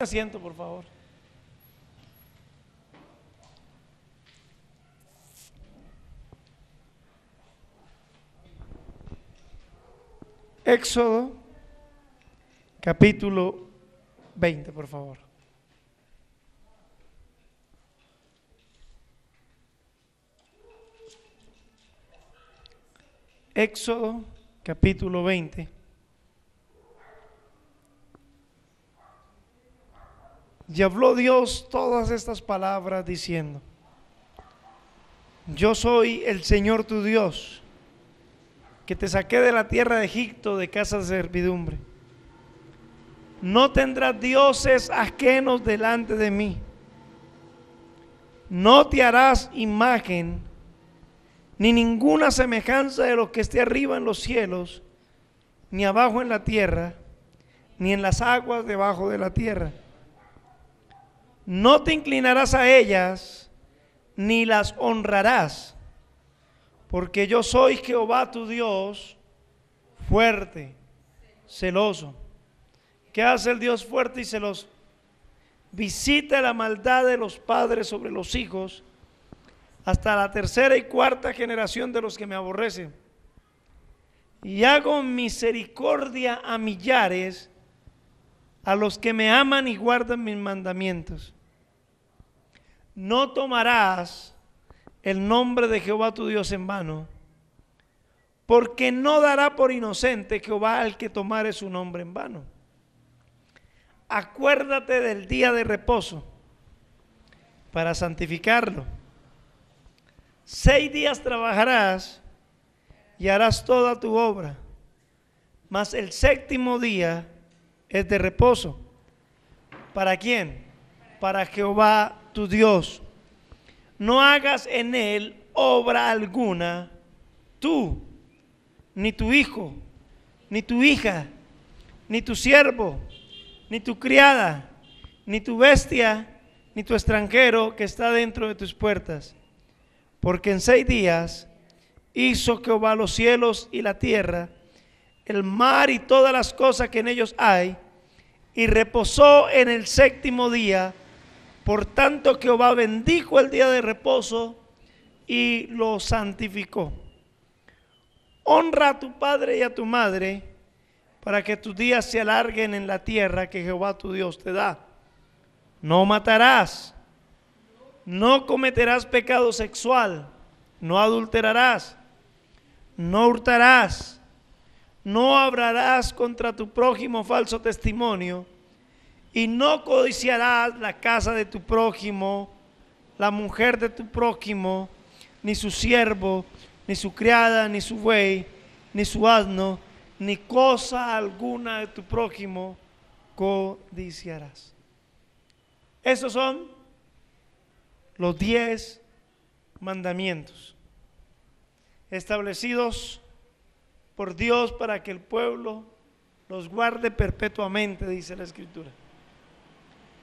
asiento, por favor. Éxodo, capítulo 20, por favor. Éxodo, capítulo 20. Y habló Dios todas estas palabras diciendo, yo soy el Señor tu Dios, que te saqué de la tierra de Egipto de casa de servidumbre. No tendrás dioses ajenos delante de mí. No te harás imagen ni ninguna semejanza de lo que esté arriba en los cielos, ni abajo en la tierra, ni en las aguas debajo de la tierra no te inclinarás a ellas, ni las honrarás, porque yo soy Jehová tu Dios, fuerte, celoso. ¿Qué hace el Dios fuerte y celoso? Visita la maldad de los padres sobre los hijos hasta la tercera y cuarta generación de los que me aborrecen. Y hago misericordia a millares, a los que me aman y guardan mis mandamientos no tomarás el nombre de Jehová tu Dios en vano, porque no dará por inocente Jehová al que tomare su nombre en vano. Acuérdate del día de reposo para santificarlo. Seis días trabajarás y harás toda tu obra, mas el séptimo día es de reposo. ¿Para quién? Para Jehová tu Dios. No hagas en él obra alguna, tú, ni tu hijo, ni tu hija, ni tu siervo, ni tu criada, ni tu bestia, ni tu extranjero que está dentro de tus puertas. Porque en seis días hizo Jehová los cielos y la tierra, el mar y todas las cosas que en ellos hay, y reposó en el séptimo día por tanto, Jehová bendijo el día de reposo y lo santificó. Honra a tu padre y a tu madre para que tus días se alarguen en la tierra que Jehová tu Dios te da. No matarás, no cometerás pecado sexual, no adulterarás, no hurtarás, no hablarás contra tu prójimo falso testimonio y no codiciarás la casa de tu prójimo, la mujer de tu prójimo, ni su siervo, ni su criada, ni su buey, ni su asno, ni cosa alguna de tu prójimo codiciarás. Esos son los diez mandamientos establecidos por Dios para que el pueblo los guarde perpetuamente, dice la Escritura.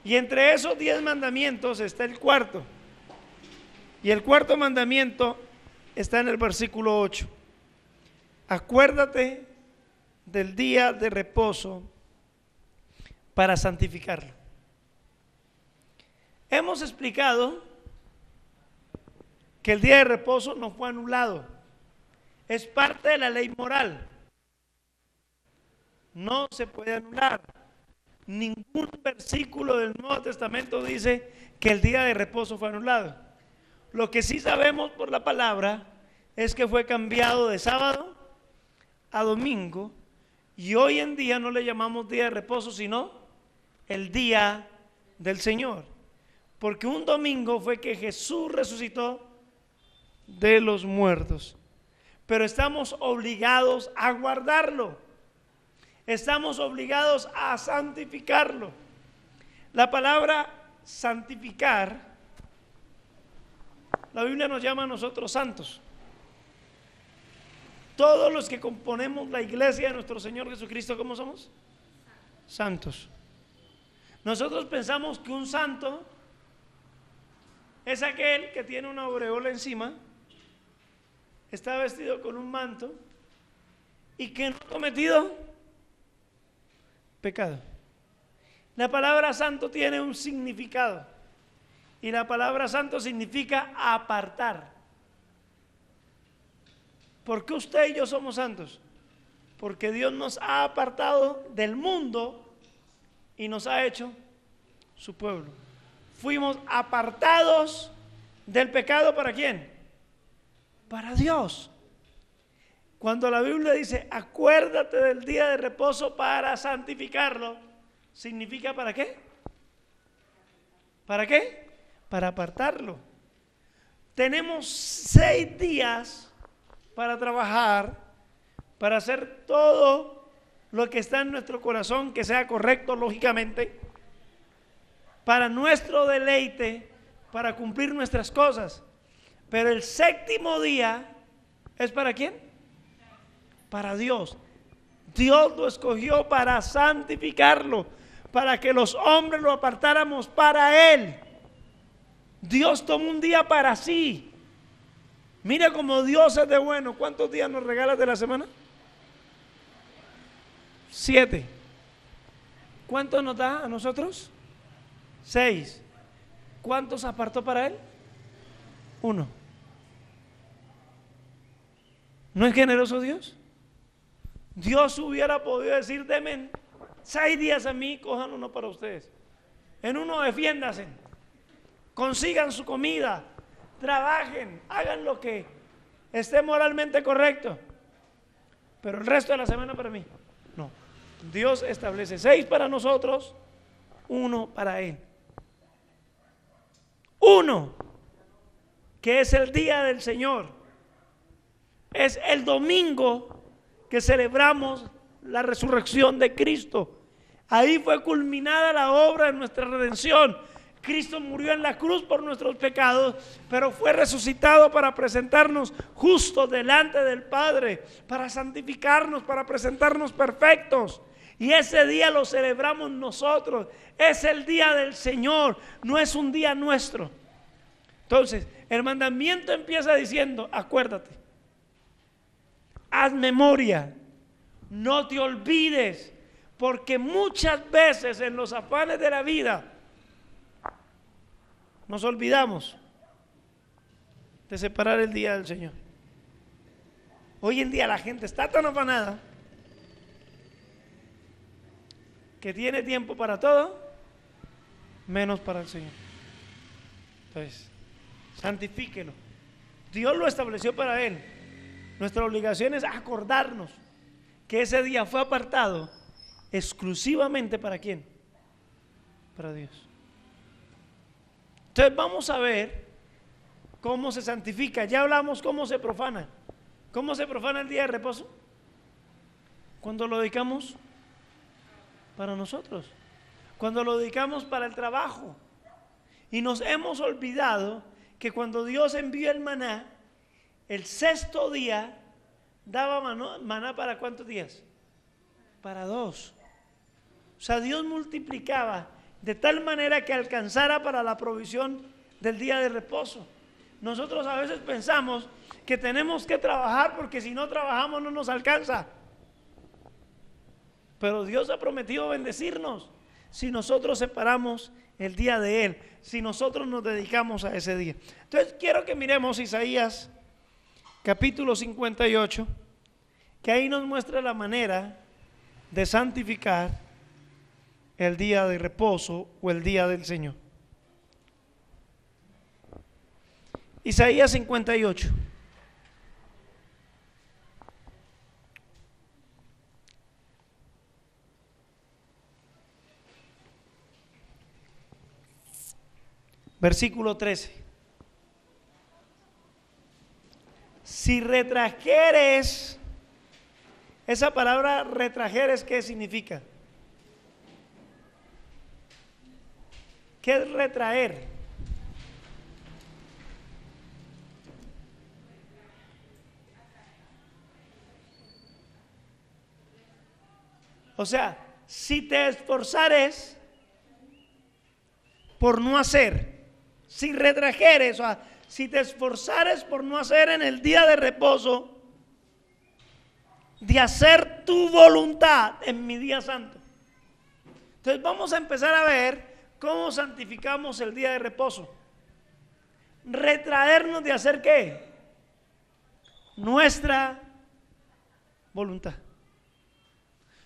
Y entre esos diez mandamientos está el cuarto. Y el cuarto mandamiento está en el versículo 8. Acuérdate del día de reposo para santificarlo. Hemos explicado que el día de reposo no fue anulado. Es parte de la ley moral. No se puede anular. Ningún versículo del Nuevo Testamento dice que el día de reposo fue anulado. Lo que sí sabemos por la palabra es que fue cambiado de sábado a domingo y hoy en día no le llamamos día de reposo, sino el día del Señor. Porque un domingo fue que Jesús resucitó de los muertos. Pero estamos obligados a guardarlo estamos obligados a santificarlo. La palabra santificar, la Biblia nos llama a nosotros santos. Todos los que componemos la iglesia de nuestro Señor Jesucristo, ¿cómo somos? Santos. Nosotros pensamos que un santo es aquel que tiene una aureola encima, está vestido con un manto y que no ha cometido pecado. La palabra santo tiene un significado. Y la palabra santo significa apartar. ¿Por qué usted y yo somos santos? Porque Dios nos ha apartado del mundo y nos ha hecho su pueblo. Fuimos apartados del pecado para quién? Para Dios. Cuando la Biblia dice, acuérdate del día de reposo para santificarlo, ¿significa para qué? ¿Para qué? Para apartarlo. Tenemos seis días para trabajar, para hacer todo lo que está en nuestro corazón, que sea correcto, lógicamente, para nuestro deleite, para cumplir nuestras cosas. Pero el séptimo día es para quién? Para Dios. Dios lo escogió para santificarlo, para que los hombres lo apartáramos para Él. Dios tomó un día para sí. Mira cómo Dios es de bueno. ¿Cuántos días nos regalas de la semana? Siete. ¿Cuántos nos da a nosotros? Seis. ¿Cuántos apartó para él? Uno. ¿No es generoso Dios? Dios hubiera podido decir, demen seis días a mí, cojan uno para ustedes. En uno defiéndase, consigan su comida, trabajen, hagan lo que esté moralmente correcto. Pero el resto de la semana para mí, no. Dios establece seis para nosotros, uno para Él. Uno, que es el día del Señor. Es el domingo que celebramos la resurrección de Cristo. Ahí fue culminada la obra de nuestra redención. Cristo murió en la cruz por nuestros pecados, pero fue resucitado para presentarnos justo delante del Padre, para santificarnos, para presentarnos perfectos. Y ese día lo celebramos nosotros. Es el día del Señor, no es un día nuestro. Entonces, el mandamiento empieza diciendo, acuérdate, haz memoria, no te olvides, porque muchas veces en los afanes de la vida nos olvidamos de separar el día del Señor. Hoy en día la gente está tan afanada que tiene tiempo para todo, menos para el Señor. Entonces, santifíquelo. Dios lo estableció para Él. Nuestra obligación es acordarnos que ese día fue apartado exclusivamente para quién? Para Dios. Entonces vamos a ver cómo se santifica. Ya hablamos cómo se profana. ¿Cómo se profana el día de reposo? Cuando lo dedicamos para nosotros. Cuando lo dedicamos para el trabajo. Y nos hemos olvidado que cuando Dios envió el maná, el sexto día daba maná, para cuántos días? Para dos. O sea, Dios multiplicaba de tal manera que alcanzara para la provisión del día de reposo. Nosotros a veces pensamos que tenemos que trabajar porque si no trabajamos no nos alcanza. Pero Dios ha prometido bendecirnos si nosotros separamos el día de Él, si nosotros nos dedicamos a ese día. Entonces quiero que miremos Isaías capítulo 58, que ahí nos muestra la manera de santificar el día de reposo o el día del Señor. Isaías 58. Versículo 13. Si retrajeres, esa palabra retrajeres, ¿qué significa? ¿Qué es retraer? O sea, si te esforzares por no hacer, si retrajeres, o sea, si te esforzares por no hacer en el día de reposo, de hacer tu voluntad en mi día santo. Entonces vamos a empezar a ver cómo santificamos el día de reposo. Retraernos de hacer qué? Nuestra voluntad.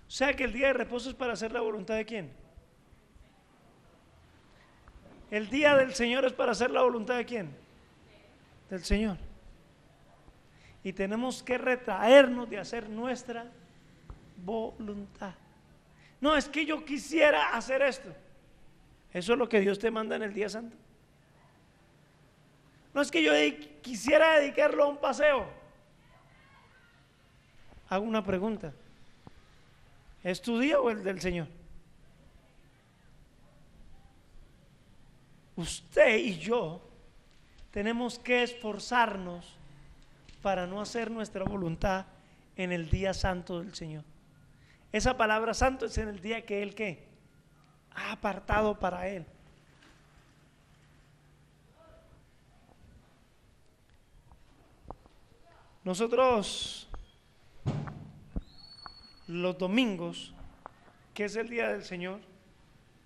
O sea que el día de reposo es para hacer la voluntad de quién? El día del Señor es para hacer la voluntad de quién? Del Señor. Y tenemos que retraernos de hacer nuestra voluntad. No, es que yo quisiera hacer esto. Eso es lo que Dios te manda en el día santo. No es que yo quisiera dedicarlo a un paseo. Hago una pregunta. ¿Es tu día o el del Señor? Usted y yo tenemos que esforzarnos para no hacer nuestra voluntad en el día santo del Señor. Esa palabra santo es en el día que Él que ha apartado para Él. Nosotros los domingos, que es el día del Señor,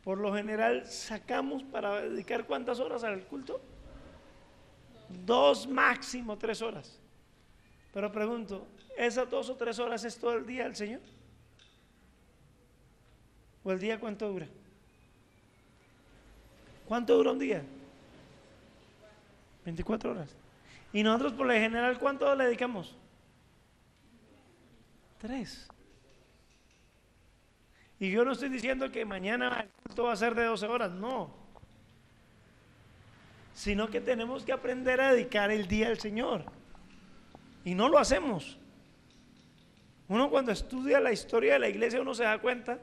por lo general sacamos para dedicar cuántas horas al culto? Dos máximo tres horas. Pero pregunto, ¿esas dos o tres horas es todo el día del Señor? ¿O el día cuánto dura? ¿Cuánto dura un día? 24 horas. ¿Y nosotros por lo general cuánto le dedicamos? Tres. Y yo no estoy diciendo que mañana el culto va a ser de 12 horas, no. Sino que tenemos que aprender a dedicar el día al Señor. Y no lo hacemos. Uno cuando estudia la historia de la iglesia, uno se da cuenta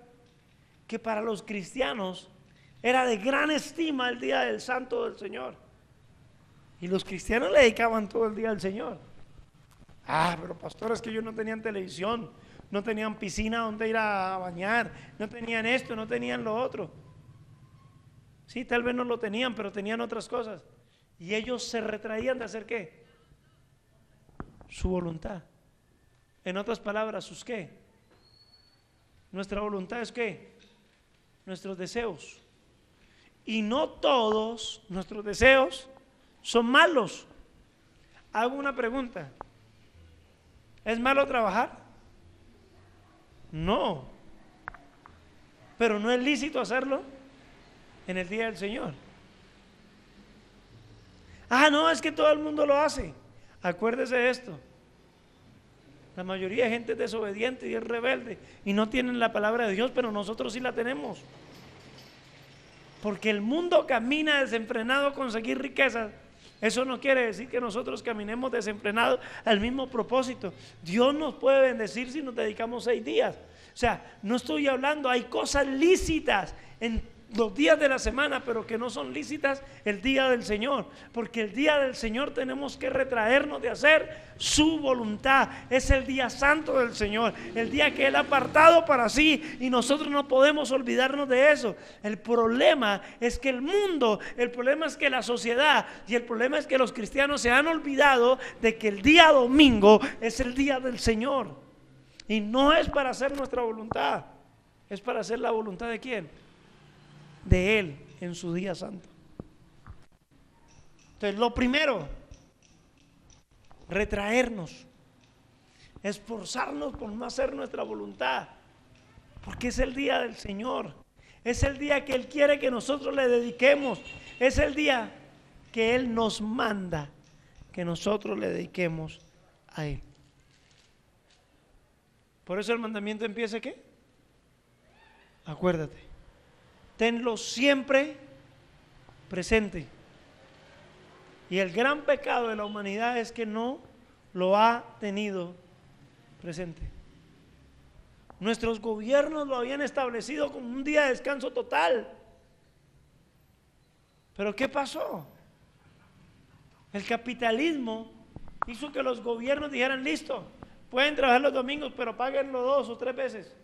que para los cristianos era de gran estima el día del santo del Señor. Y los cristianos le dedicaban todo el día al Señor. Ah, pero pastores que ellos no tenían televisión, no tenían piscina donde ir a bañar, no tenían esto, no tenían lo otro. Sí, tal vez no lo tenían, pero tenían otras cosas. Y ellos se retraían de hacer qué? Su voluntad. En otras palabras, ¿sus qué? Nuestra voluntad es qué? Nuestros deseos. Y no todos nuestros deseos son malos. Hago una pregunta. ¿Es malo trabajar? No. Pero no es lícito hacerlo en el día del Señor. Ah, no, es que todo el mundo lo hace. Acuérdese de esto. La mayoría de gente es desobediente y es rebelde y no tienen la palabra de Dios, pero nosotros sí la tenemos. Porque el mundo camina desenfrenado a conseguir riquezas. Eso no quiere decir que nosotros caminemos desenfrenados al mismo propósito. Dios nos puede bendecir si nos dedicamos seis días. O sea, no estoy hablando, hay cosas lícitas en los días de la semana, pero que no son lícitas el día del Señor. Porque el día del Señor tenemos que retraernos de hacer su voluntad. Es el día santo del Señor, el día que Él ha apartado para sí y nosotros no podemos olvidarnos de eso. El problema es que el mundo, el problema es que la sociedad y el problema es que los cristianos se han olvidado de que el día domingo es el día del Señor. Y no es para hacer nuestra voluntad, es para hacer la voluntad de quién? De Él en su día santo. Entonces, lo primero, retraernos, esforzarnos por no hacer nuestra voluntad, porque es el día del Señor, es el día que Él quiere que nosotros le dediquemos, es el día que Él nos manda que nosotros le dediquemos a Él. Por eso el mandamiento empieza qué? Acuérdate, tenlo siempre presente. Y el gran pecado de la humanidad es que no lo ha tenido presente. Nuestros gobiernos lo habían establecido como un día de descanso total. Pero ¿qué pasó? El capitalismo hizo que los gobiernos dijeran, listo, pueden trabajar los domingos, pero páguenlo dos o tres veces.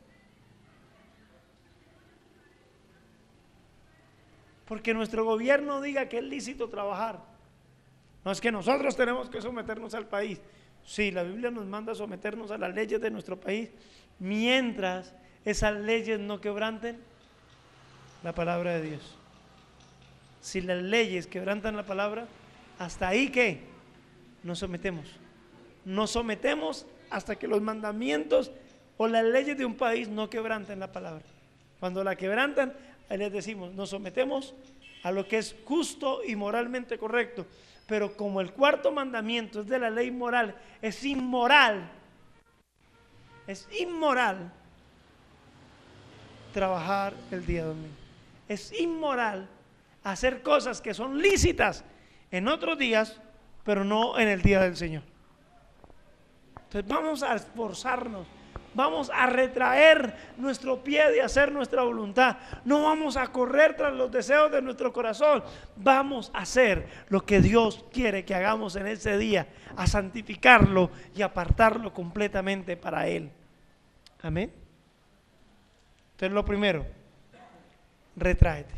Porque nuestro gobierno diga que es lícito trabajar. No es que nosotros tenemos que someternos al país. Sí, la Biblia nos manda someternos a las leyes de nuestro país mientras esas leyes no quebranten la palabra de Dios. Si las leyes quebrantan la palabra, hasta ahí que nos sometemos. Nos sometemos hasta que los mandamientos o las leyes de un país no quebranten la palabra. Cuando la quebrantan, ahí les decimos, nos sometemos a lo que es justo y moralmente correcto. Pero como el cuarto mandamiento es de la ley moral, es inmoral, es inmoral trabajar el día domingo. Es inmoral hacer cosas que son lícitas en otros días, pero no en el día del Señor. Entonces vamos a esforzarnos vamos a retraer nuestro pie de hacer nuestra voluntad. No vamos a correr tras los deseos de nuestro corazón. Vamos a hacer lo que Dios quiere que hagamos en ese día, a santificarlo y apartarlo completamente para Él. Amén. Entonces lo primero, retráete.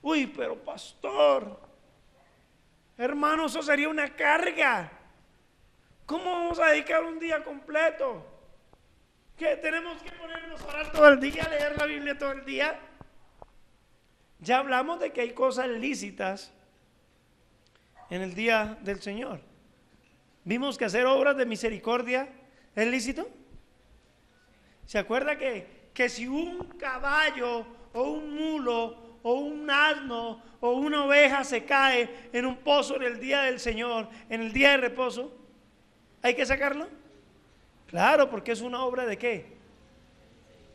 Uy, pero pastor, hermano, eso sería una carga. ¿Cómo vamos a dedicar un día completo? Que tenemos que ponernos a orar todo el día, leer la Biblia todo el día. Ya hablamos de que hay cosas lícitas en el día del Señor. Vimos que hacer obras de misericordia es lícito. ¿Se acuerda que, que si un caballo o un mulo o un asno o una oveja se cae en un pozo en el día del Señor, en el día de reposo, hay que sacarlo? Claro, porque es una obra de qué?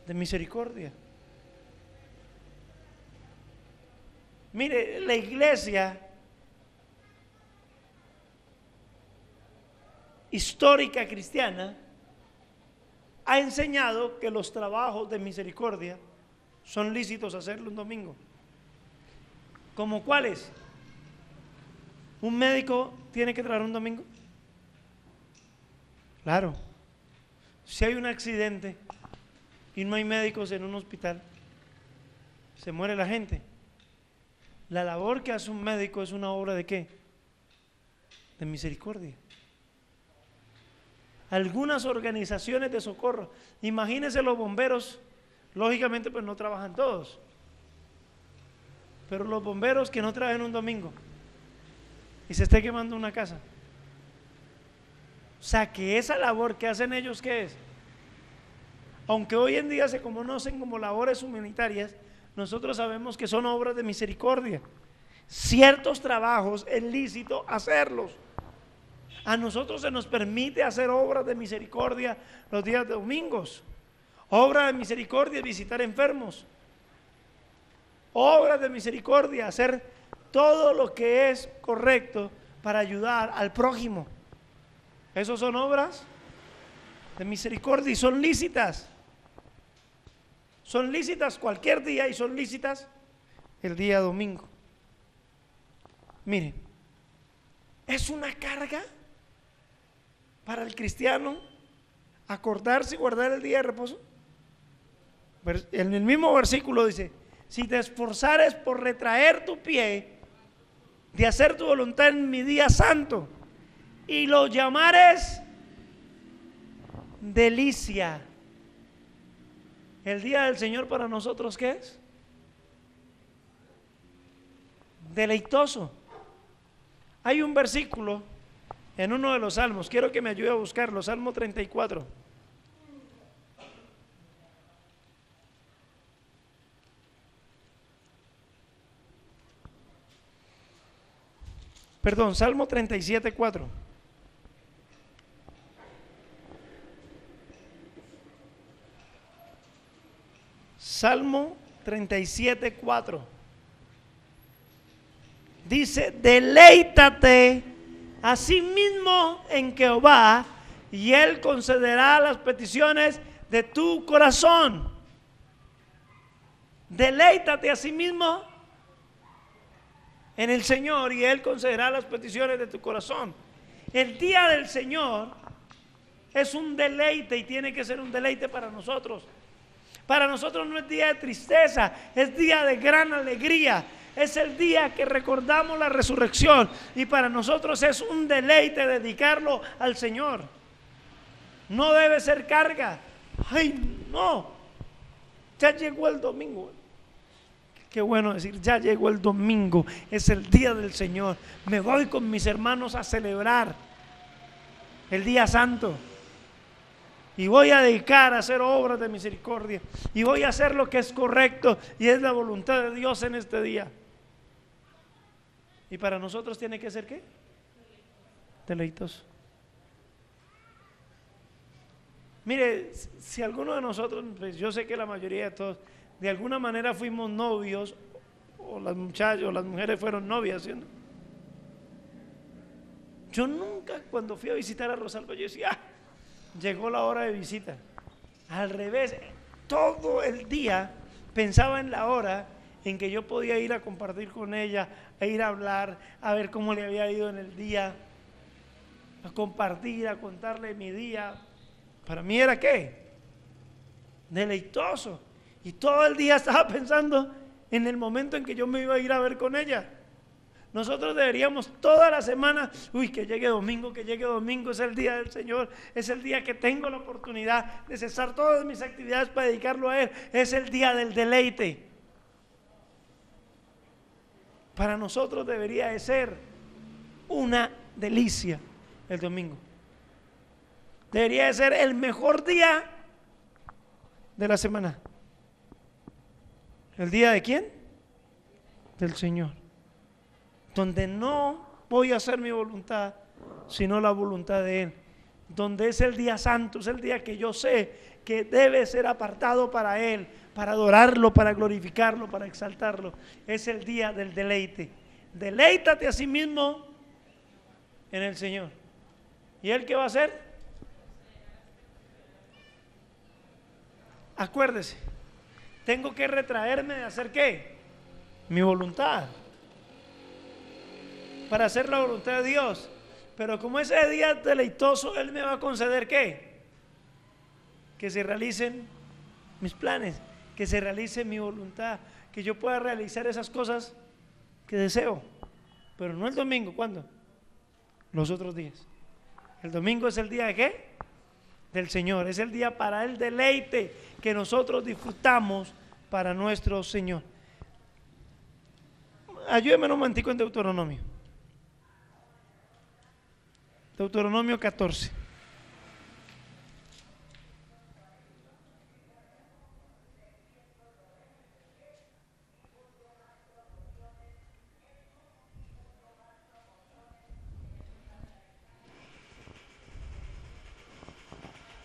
De misericordia. Mire, la iglesia histórica cristiana ha enseñado que los trabajos de misericordia son lícitos hacerlo un domingo. ¿Como cuáles? ¿Un médico tiene que traer un domingo? Claro. Si hay un accidente y no hay médicos en un hospital, se muere la gente. La labor que hace un médico es una obra de qué? De misericordia. Algunas organizaciones de socorro, imagínense los bomberos, lógicamente pues no trabajan todos, pero los bomberos que no trabajan un domingo y se esté quemando una casa, o sea, que esa labor que hacen ellos, ¿qué es? Aunque hoy en día se conocen como labores humanitarias, nosotros sabemos que son obras de misericordia. Ciertos trabajos es lícito hacerlos. A nosotros se nos permite hacer obras de misericordia los días de domingos. Obra de misericordia, visitar enfermos. Obras de misericordia, hacer todo lo que es correcto para ayudar al prójimo. Esas son obras de misericordia y son lícitas. Son lícitas cualquier día y son lícitas el día domingo. Miren, es una carga para el cristiano acordarse y guardar el día de reposo. En el mismo versículo dice, si te esforzares por retraer tu pie de hacer tu voluntad en mi día santo, y lo llamares delicia. El día del Señor para nosotros, ¿qué es? Deleitoso. Hay un versículo en uno de los salmos, quiero que me ayude a buscarlo, Salmo 34. Perdón, Salmo 37, 4. Salmo 37, 4. Dice, deleítate a sí mismo en Jehová y Él concederá las peticiones de tu corazón. Deleítate a sí mismo en el Señor y Él concederá las peticiones de tu corazón. El día del Señor es un deleite y tiene que ser un deleite para nosotros. Para nosotros no es día de tristeza, es día de gran alegría. Es el día que recordamos la resurrección y para nosotros es un deleite dedicarlo al Señor. No debe ser carga. Ay, no. Ya llegó el domingo. Qué bueno decir, ya llegó el domingo, es el día del Señor. Me voy con mis hermanos a celebrar el día santo. Y voy a dedicar a hacer obras de misericordia. Y voy a hacer lo que es correcto y es la voluntad de Dios en este día. Y para nosotros tiene que ser qué? Deleitoso. Mire, si alguno de nosotros, pues yo sé que la mayoría de todos, de alguna manera fuimos novios, o las muchachas o las mujeres fueron novias, ¿sí? Yo nunca cuando fui a visitar a Rosalba, yo decía, ah, llegó la hora de visita. Al revés, todo el día pensaba en la hora en que yo podía ir a compartir con ella, a ir a hablar, a ver cómo le había ido en el día, a compartir, a contarle mi día. Para mí era qué? Deleitoso. Y todo el día estaba pensando en el momento en que yo me iba a ir a ver con ella. Nosotros deberíamos toda la semana, uy, que llegue domingo, que llegue domingo, es el día del Señor, es el día que tengo la oportunidad de cesar todas mis actividades para dedicarlo a Él, es el día del deleite. Para nosotros debería de ser una delicia el domingo. Debería de ser el mejor día de la semana. ¿El día de quién? Del Señor. Donde no voy a hacer mi voluntad, sino la voluntad de Él. Donde es el día santo, es el día que yo sé que debe ser apartado para Él, para adorarlo, para glorificarlo, para exaltarlo. Es el día del deleite. Deleítate a sí mismo en el Señor. ¿Y Él qué va a hacer? Acuérdese, tengo que retraerme de hacer qué? Mi voluntad. Para hacer la voluntad de Dios. Pero como ese día deleitoso, Él me va a conceder qué? Que se realicen mis planes, que se realice mi voluntad, que yo pueda realizar esas cosas que deseo. Pero no el domingo, ¿cuándo? Los otros días. El domingo es el día de qué? Del Señor. Es el día para el deleite que nosotros disfrutamos para nuestro Señor. Ayúdeme un momentico en Deuteronomio. Deuteronomio 14.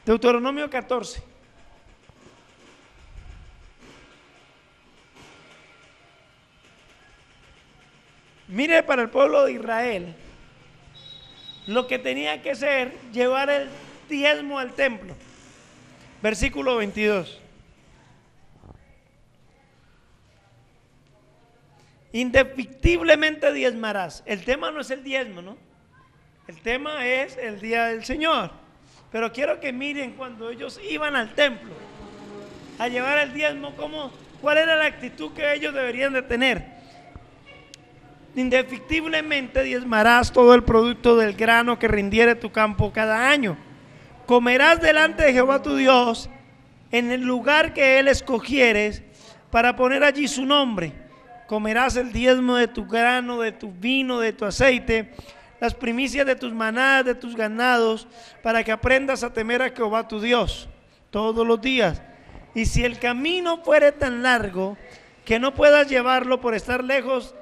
Deuteronomio 14. Mire para el pueblo de Israel lo que tenía que ser llevar el diezmo al templo. Versículo 22. Indefectiblemente diezmarás. El tema no es el diezmo, ¿no? El tema es el día del Señor. Pero quiero que miren cuando ellos iban al templo a llevar el diezmo, ¿cómo, ¿cuál era la actitud que ellos deberían de tener? Indefectiblemente diezmarás todo el producto del grano que rindiere tu campo cada año. Comerás delante de Jehová tu Dios en el lugar que Él escogieres para poner allí su nombre. Comerás el diezmo de tu grano, de tu vino, de tu aceite, las primicias de tus manadas, de tus ganados, para que aprendas a temer a Jehová tu Dios todos los días. Y si el camino fuere tan largo que no puedas llevarlo por estar lejos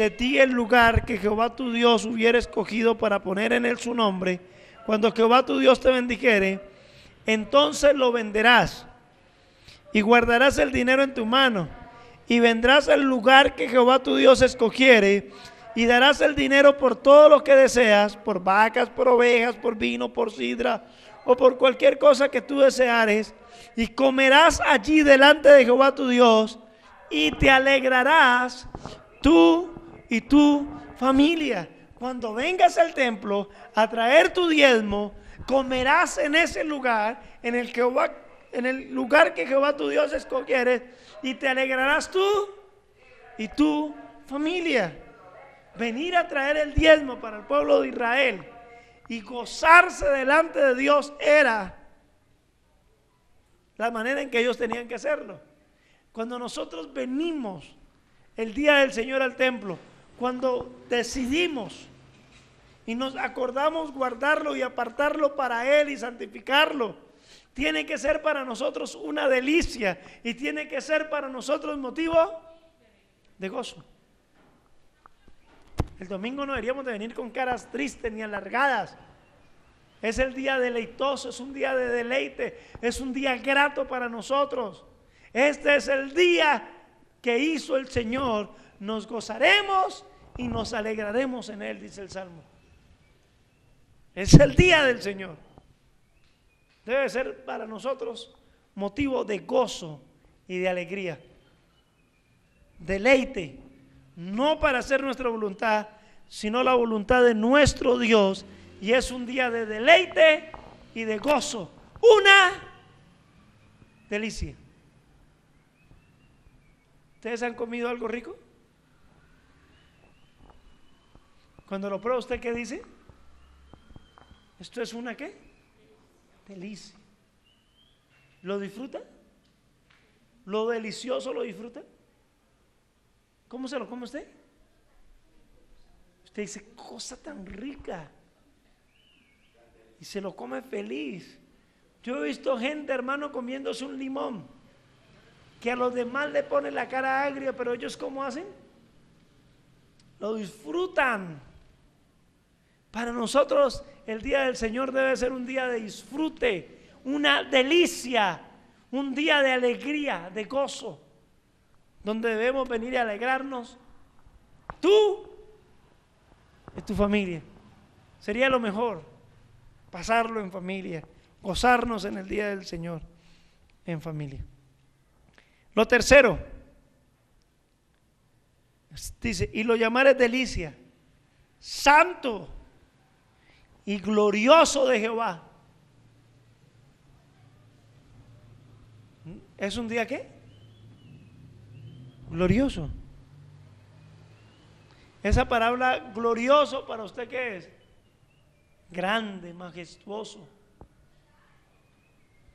de ti el lugar que Jehová tu Dios hubiera escogido para poner en él su nombre, cuando Jehová tu Dios te bendijere, entonces lo venderás y guardarás el dinero en tu mano. Y vendrás al lugar que Jehová tu Dios escogiere y darás el dinero por todo lo que deseas, por vacas, por ovejas, por vino, por sidra o por cualquier cosa que tú deseares. Y comerás allí delante de Jehová tu Dios y te alegrarás tú y tu familia. Cuando vengas al templo a traer tu diezmo, comerás en ese lugar, en el, que en el lugar que Jehová tu Dios escogiere, y te alegrarás tú y tu familia. Venir a traer el diezmo para el pueblo de Israel y gozarse delante de Dios era la manera en que ellos tenían que hacerlo. Cuando nosotros venimos el día del Señor al templo, cuando decidimos y nos acordamos guardarlo y apartarlo para Él y santificarlo, tiene que ser para nosotros una delicia y tiene que ser para nosotros motivo de gozo. El domingo no deberíamos de venir con caras tristes ni alargadas. Es el día deleitoso, es un día de deleite, es un día grato para nosotros. Este es el día que hizo el Señor. Nos gozaremos y nos alegraremos en Él, dice el Salmo. Es el día del Señor. Debe ser para nosotros motivo de gozo y de alegría. Deleite, no para hacer nuestra voluntad, sino la voluntad de nuestro Dios. Y es un día de deleite y de gozo. Una delicia. ¿Ustedes han comido algo rico? Cuando lo prueba usted, ¿qué dice? ¿Esto es una qué? Delicia. ¿Lo disfruta? ¿Lo delicioso lo disfruta? ¿Cómo se lo come usted? Usted dice, cosa tan rica. Y se lo come feliz. Yo he visto gente, hermano, comiéndose un limón. Que a los demás le pone la cara agria, pero ellos ¿cómo hacen? Lo disfrutan. Para nosotros el día del Señor debe ser un día de disfrute, una delicia, un día de alegría, de gozo, donde debemos venir a alegrarnos. Tú y tu familia. Sería lo mejor pasarlo en familia, gozarnos en el día del Señor en familia. Lo tercero, dice, y lo llamaré delicia, santo y glorioso de Jehová. ¿Es un día qué? Glorioso. Esa palabra glorioso para usted qué es? Grande, majestuoso.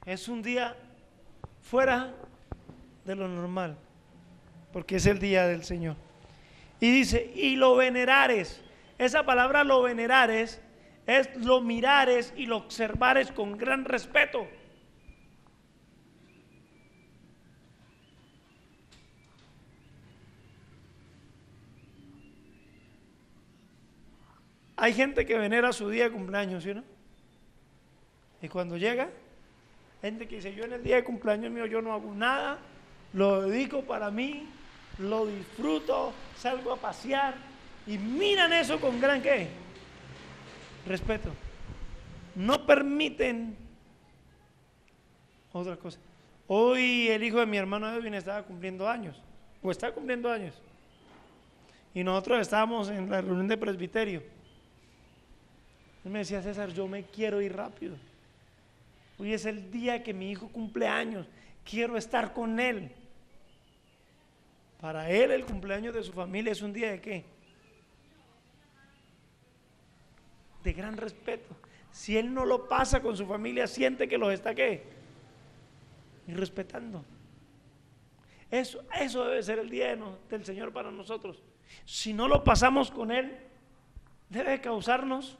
Es un día fuera de lo normal, porque es el día del Señor. Y dice, y lo venerares. Esa palabra lo venerares es lo mirares y lo observares con gran respeto. Hay gente que venera su día de cumpleaños, ¿sí no? Y cuando llega, gente que dice, yo en el día de cumpleaños mío yo no hago nada, lo dedico para mí, lo disfruto, salgo a pasear y miran eso con gran qué? Respeto. No permiten otra cosa. Hoy el hijo de mi hermano Edwin estaba cumpliendo años, o está cumpliendo años. Y nosotros estábamos en la reunión de presbiterio. Él me decía, César, yo me quiero ir rápido. Hoy es el día que mi hijo cumple años. Quiero estar con él. Para él el cumpleaños de su familia es un día de qué? De gran respeto. Si él no lo pasa con su familia, siente que los está qué? Y respetando. Eso, eso debe ser el día del Señor para nosotros. Si no lo pasamos con Él, debe causarnos.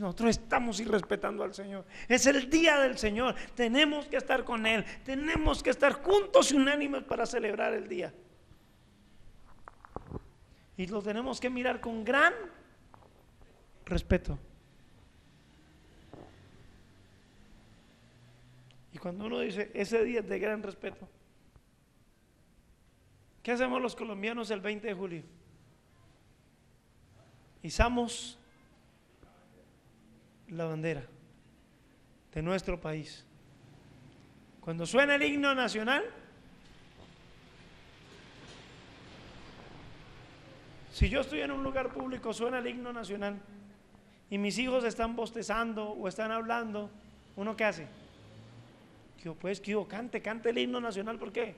Nosotros estamos irrespetando al Señor. Es el día del Señor. Tenemos que estar con Él. Tenemos que estar juntos y unánimes para celebrar el día. Y lo tenemos que mirar con gran respeto. Y cuando uno dice, ese día es de gran respeto, ¿qué hacemos los colombianos el 20 de julio? Izamos la bandera de nuestro país. Cuando suena el himno nacional, Si yo estoy en un lugar público, suena el himno nacional y mis hijos están bostezando o están hablando, ¿uno qué hace? Yo, pues, que cante, cante el himno nacional, ¿por qué?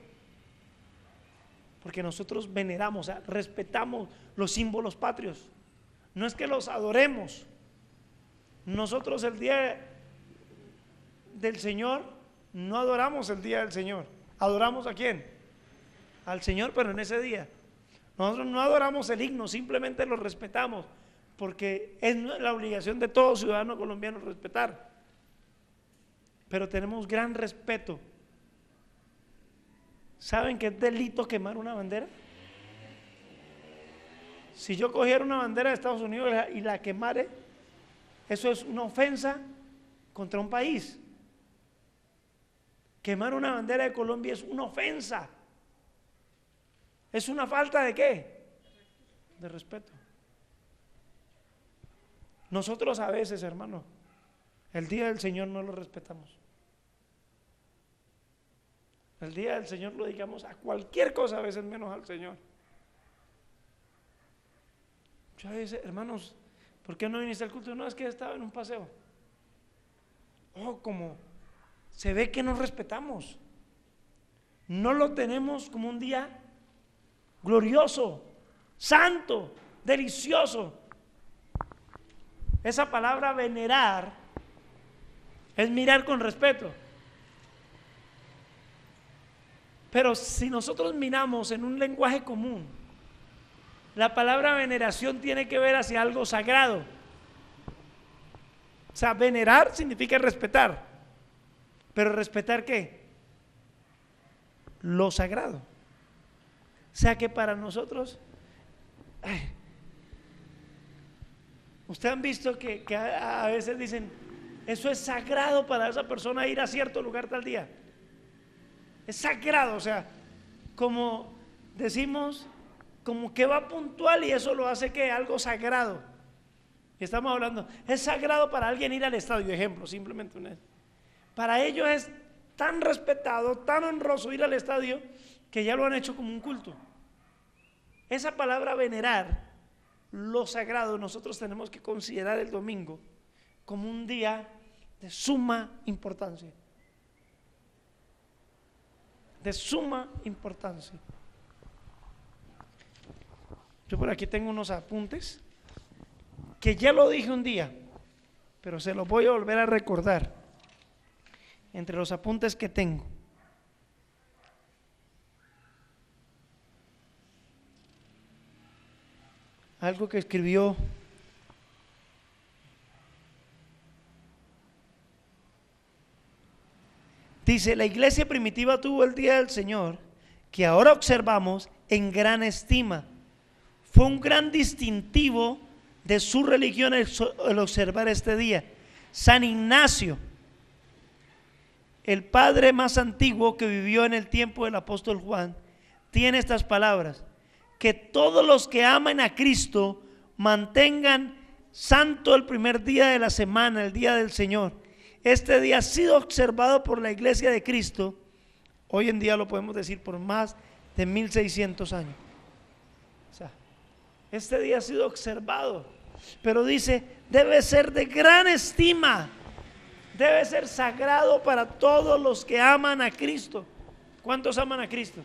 Porque nosotros veneramos, respetamos los símbolos patrios. No es que los adoremos. Nosotros el día del Señor no adoramos el día del Señor. ¿Adoramos a quién? al Señor, pero en ese día. Nosotros no adoramos el himno, simplemente lo respetamos, porque es la obligación de todo ciudadano colombiano respetar. Pero tenemos gran respeto. ¿Saben que es delito quemar una bandera? Si yo cogiera una bandera de Estados Unidos y la quemare, eso es una ofensa contra un país. Quemar una bandera de Colombia es una ofensa. ¿Es una falta de qué? De respeto. Nosotros a veces, hermano, el día del Señor no lo respetamos. El día del Señor lo digamos a cualquier cosa, a veces menos al Señor. Muchas veces, hermanos, ¿por qué no viniste al culto? No, es que estaba en un paseo. Oh, como se ve que nos respetamos. No lo tenemos como un día glorioso, santo, delicioso. Esa palabra venerar es mirar con respeto. Pero si nosotros miramos en un lenguaje común, la palabra veneración tiene que ver hacia algo sagrado. O sea, venerar significa respetar. Pero respetar qué? Lo sagrado. Sea que para nosotros, ustedes han visto que, a, a veces dicen, eso es sagrado para esa persona ir a cierto lugar tal día. Es sagrado, o sea, como decimos, como que va puntual y eso lo hace que algo sagrado. Estamos hablando, es sagrado para alguien ir al estadio, ejemplo, simplemente una Para ellos es tan respetado, tan honroso ir al estadio que ya lo han hecho como un culto. Esa palabra venerar, lo sagrado, nosotros tenemos que considerar el domingo como un día de suma importancia de suma importancia. Yo por aquí tengo unos apuntes que ya lo dije un día, pero se los voy a volver a recordar entre los apuntes que tengo. Algo que escribió Dice, la iglesia primitiva tuvo el día del Señor, que ahora observamos en gran estima. Fue un gran distintivo de su religión el, observar este día. San Ignacio, el padre más antiguo que vivió en el tiempo del apóstol Juan, tiene estas palabras, que todos los que aman a Cristo mantengan santo el primer día de la semana, el día del Señor este día ha sido observado por la iglesia de Cristo, hoy en día lo podemos decir por más de 1600 años. Este día ha sido observado, pero dice, debe ser de gran estima, debe ser sagrado para todos los que aman a Cristo. ¿Cuántos aman a Cristo?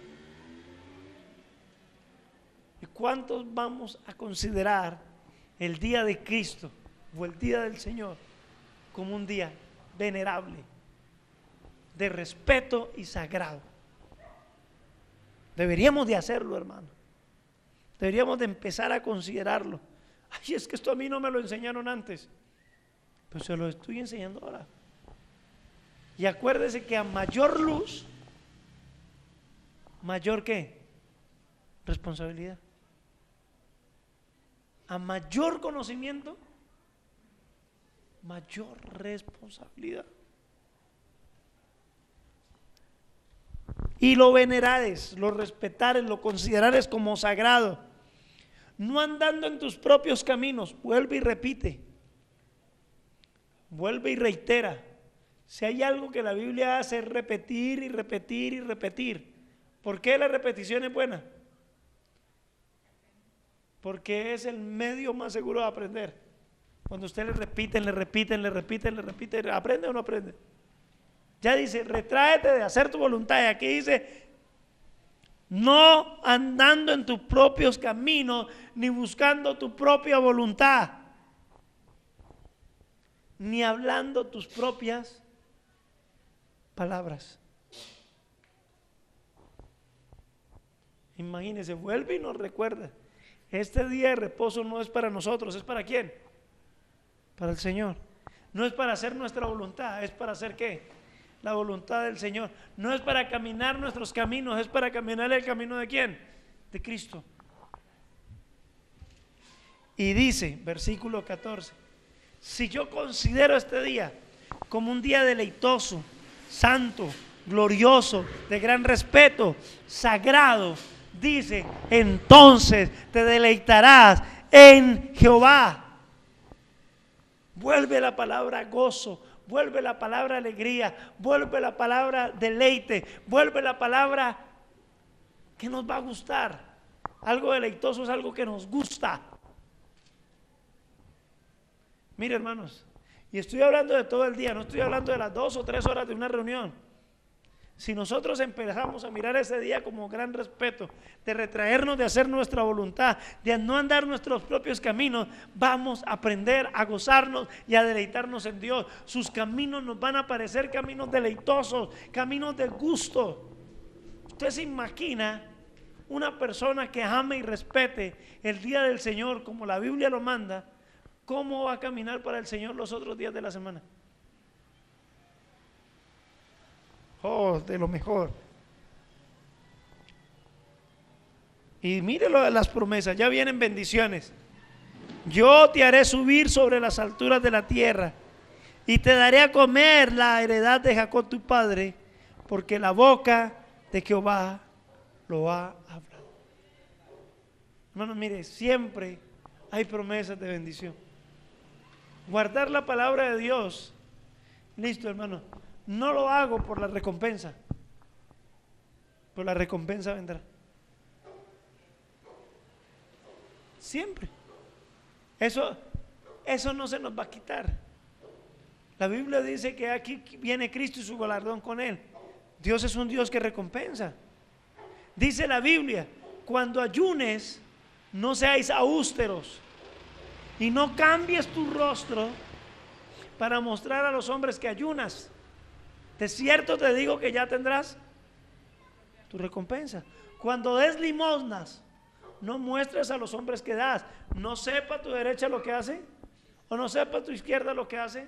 ¿Y cuántos vamos a considerar el día de Cristo o el día del Señor como un día venerable, de respeto y sagrado. Deberíamos de hacerlo, hermano. Deberíamos de empezar a considerarlo. Ay, es que esto a mí no me lo enseñaron antes. Pero se lo estoy enseñando ahora. Y acuérdese que a mayor luz, mayor qué? Responsabilidad. A mayor conocimiento, mayor responsabilidad. Y lo venerares, lo respetares, lo considerares como sagrado. No andando en tus propios caminos, vuelve y repite. Vuelve y reitera. Si hay algo que la Biblia hace repetir y repetir y repetir. ¿Por qué la repetición es buena? Porque es el medio más seguro de aprender. Cuando usted le repiten, le repiten, le repiten, le repiten, ¿aprende o no aprende? Ya dice, retráete de hacer tu voluntad. Y aquí dice, no andando en tus propios caminos, ni buscando tu propia voluntad, ni hablando tus propias palabras. Imagínese, vuelve y nos recuerda. Este día de reposo no es para nosotros, es para quién? Para el Señor. No es para hacer nuestra voluntad, es para hacer qué? La voluntad del Señor. No es para caminar nuestros caminos, es para caminar el camino de quién? De Cristo. Y dice, versículo 14, si yo considero este día como un día deleitoso, santo, glorioso, de gran respeto, sagrado, dice, entonces te deleitarás en Jehová. Vuelve la palabra gozo, vuelve la palabra alegría, vuelve la palabra deleite, vuelve la palabra que nos va a gustar. Algo deleitoso es algo que nos gusta. Mire, hermanos, y estoy hablando de todo el día, no estoy hablando de las dos o tres horas de una reunión. Si nosotros empezamos a mirar ese día como gran respeto, de retraernos de hacer nuestra voluntad, de no andar nuestros propios caminos, vamos a aprender a gozarnos y a deleitarnos en Dios. Sus caminos nos van a parecer caminos deleitosos, caminos de gusto. Usted se imagina una persona que ame y respete el día del Señor como la Biblia lo manda, ¿cómo va a caminar para el Señor los otros días de la semana? Oh, de lo mejor. Y mire las promesas, ya vienen bendiciones. Yo te haré subir sobre las alturas de la tierra y te daré a comer la heredad de Jacob tu padre, porque la boca de Jehová lo ha hablado. Hermano, mire, siempre hay promesas de bendición. Guardar la palabra de Dios. Listo, hermano. No lo hago por la recompensa. Pero la recompensa vendrá. Siempre. Eso, eso no se nos va a quitar. La Biblia dice que aquí viene Cristo y su galardón con él. Dios es un Dios que recompensa. Dice la Biblia, cuando ayunes, no seáis aústeros y no cambies tu rostro para mostrar a los hombres que ayunas. De cierto te digo que ya tendrás tu recompensa. Cuando des limosnas, no muestres a los hombres que das. No sepa tu derecha lo que hace. O no sepa tu izquierda lo que hace.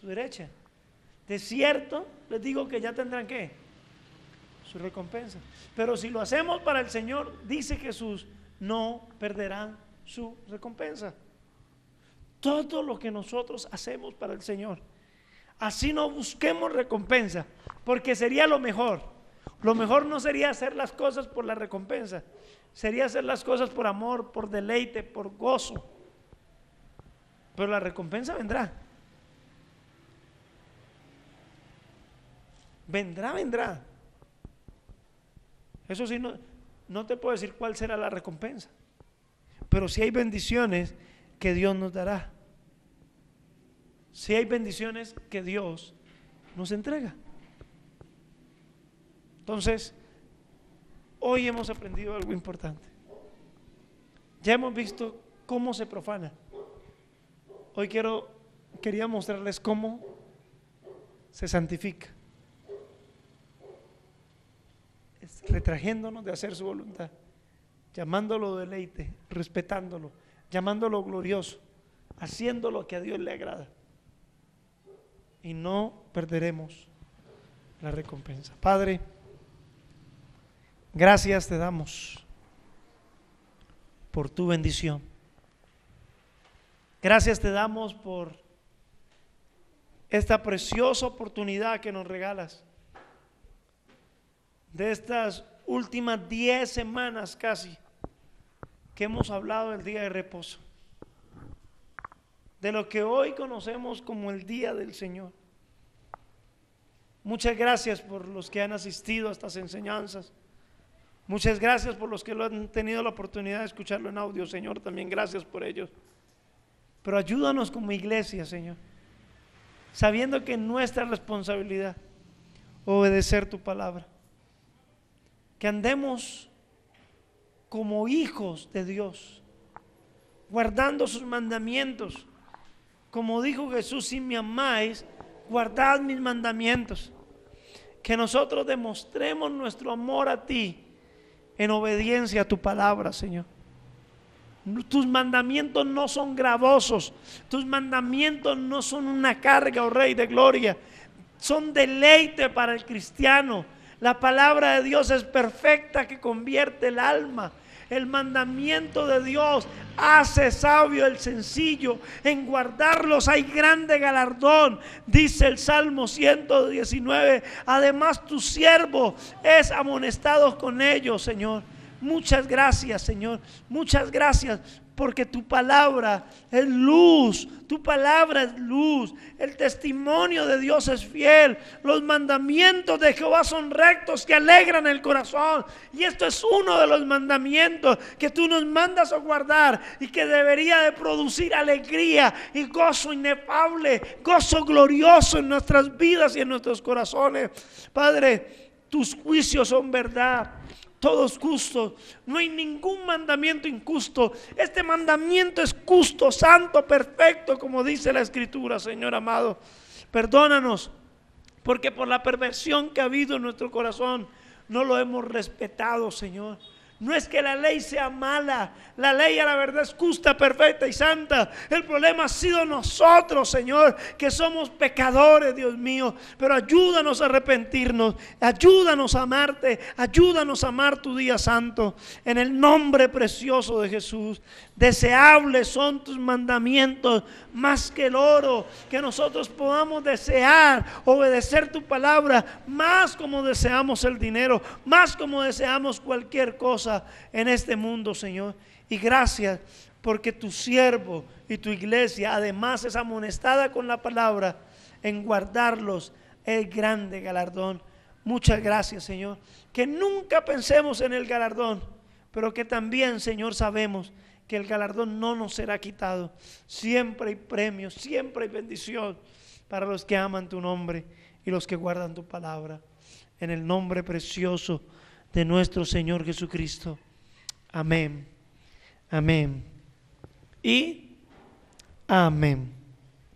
Tu derecha. De cierto les digo que ya tendrán qué? Su recompensa. Pero si lo hacemos para el Señor, dice Jesús, no perderán su recompensa. Todo lo que nosotros hacemos para el Señor Así no busquemos recompensa, porque sería lo mejor. Lo mejor no sería hacer las cosas por la recompensa, sería hacer las cosas por amor, por deleite, por gozo. Pero la recompensa vendrá. Vendrá, vendrá. Eso sí, no, no te puedo decir cuál será la recompensa. Pero si hay bendiciones que Dios nos dará si hay bendiciones que Dios nos entrega. Entonces, hoy hemos aprendido algo importante. Ya hemos visto cómo se profana. Hoy quiero quería mostrarles cómo se santifica. Es retrajéndonos de hacer su voluntad, llamándolo deleite, respetándolo, llamándolo glorioso, haciendo lo que a Dios le agrada y no perderemos la recompensa. Padre, gracias te damos por tu bendición. Gracias te damos por esta preciosa oportunidad que nos regalas de estas últimas diez semanas casi que hemos hablado del día de reposo de lo que hoy conocemos como el Día del Señor. Muchas gracias por los que han asistido a estas enseñanzas. Muchas gracias por los que lo han tenido la oportunidad de escucharlo en audio, Señor. También gracias por ellos. Pero ayúdanos como iglesia, Señor. Sabiendo que es nuestra responsabilidad obedecer tu palabra. Que andemos como hijos de Dios, guardando sus mandamientos como dijo Jesús, si me amáis, guardad mis mandamientos. Que nosotros demostremos nuestro amor a ti en obediencia a tu palabra, Señor. Tus mandamientos no son gravosos, tus mandamientos no son una carga, oh Rey de Gloria, son deleite para el cristiano. La palabra de Dios es perfecta que convierte el alma. El mandamiento de Dios hace sabio el sencillo. En guardarlos hay grande galardón, dice el Salmo 119. Además tu siervo es amonestado con ellos, Señor. Muchas gracias, Señor. Muchas gracias porque tu palabra es luz, tu palabra es luz, el testimonio de Dios es fiel, los mandamientos de Jehová son rectos que alegran el corazón. Y esto es uno de los mandamientos que tú nos mandas a guardar y que debería de producir alegría y gozo inefable, gozo glorioso en nuestras vidas y en nuestros corazones. Padre, tus juicios son verdad todos justos. No hay ningún mandamiento injusto. Este mandamiento es justo, santo, perfecto, como dice la escritura, Señor amado. Perdónanos, porque por la perversión que ha habido en nuestro corazón, no lo hemos respetado, Señor. No es que la ley sea mala, la ley a la verdad es justa, perfecta y santa. El problema ha sido nosotros, Señor, que somos pecadores, Dios mío. Pero ayúdanos a arrepentirnos, ayúdanos a amarte, ayúdanos a amar tu día santo. En el nombre precioso de Jesús. Deseables son tus mandamientos más que el oro. Que nosotros podamos desear obedecer tu palabra más como deseamos el dinero, más como deseamos cualquier cosa en este mundo, Señor. Y gracias porque tu siervo y tu iglesia además es amonestada con la palabra en guardarlos el grande galardón. Muchas gracias, Señor. Que nunca pensemos en el galardón, pero que también, Señor, sabemos que el galardón no nos será quitado. Siempre hay premios, siempre hay bendición para los que aman tu nombre y los que guardan tu palabra. En el nombre precioso de nuestro Señor Jesucristo. Amén. Amén. Y amén.